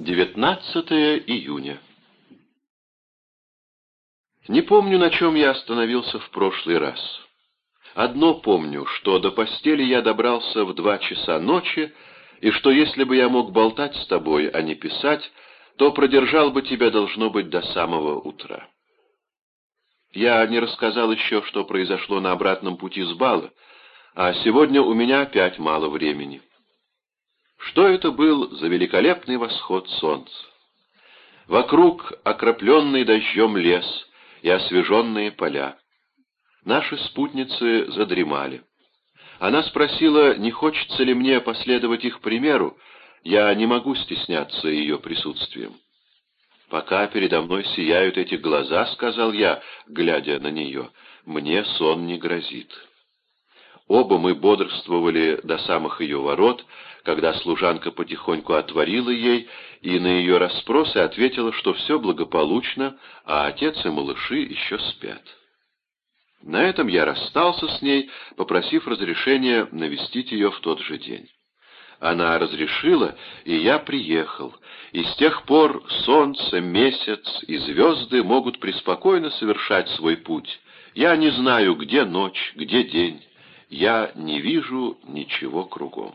19 июня. Не помню, на чем я остановился в прошлый раз. Одно помню, что до постели я добрался в два часа ночи, и что если бы я мог болтать с тобой, а не писать, то продержал бы тебя, должно быть, до самого утра. Я не рассказал еще, что произошло на обратном пути с бала, а сегодня у меня опять мало времени. Что это был за великолепный восход солнца? Вокруг окропленный дождем лес и освеженные поля. Наши спутницы задремали. Она спросила, не хочется ли мне последовать их примеру, я не могу стесняться ее присутствием. «Пока передо мной сияют эти глаза», — сказал я, глядя на нее, — «мне сон не грозит». Оба мы бодрствовали до самых ее ворот, когда служанка потихоньку отворила ей и на ее расспросы ответила, что все благополучно, а отец и малыши еще спят. На этом я расстался с ней, попросив разрешения навестить ее в тот же день. Она разрешила, и я приехал, и с тех пор солнце, месяц и звезды могут преспокойно совершать свой путь. Я не знаю, где ночь, где день я не вижу ничего кругом.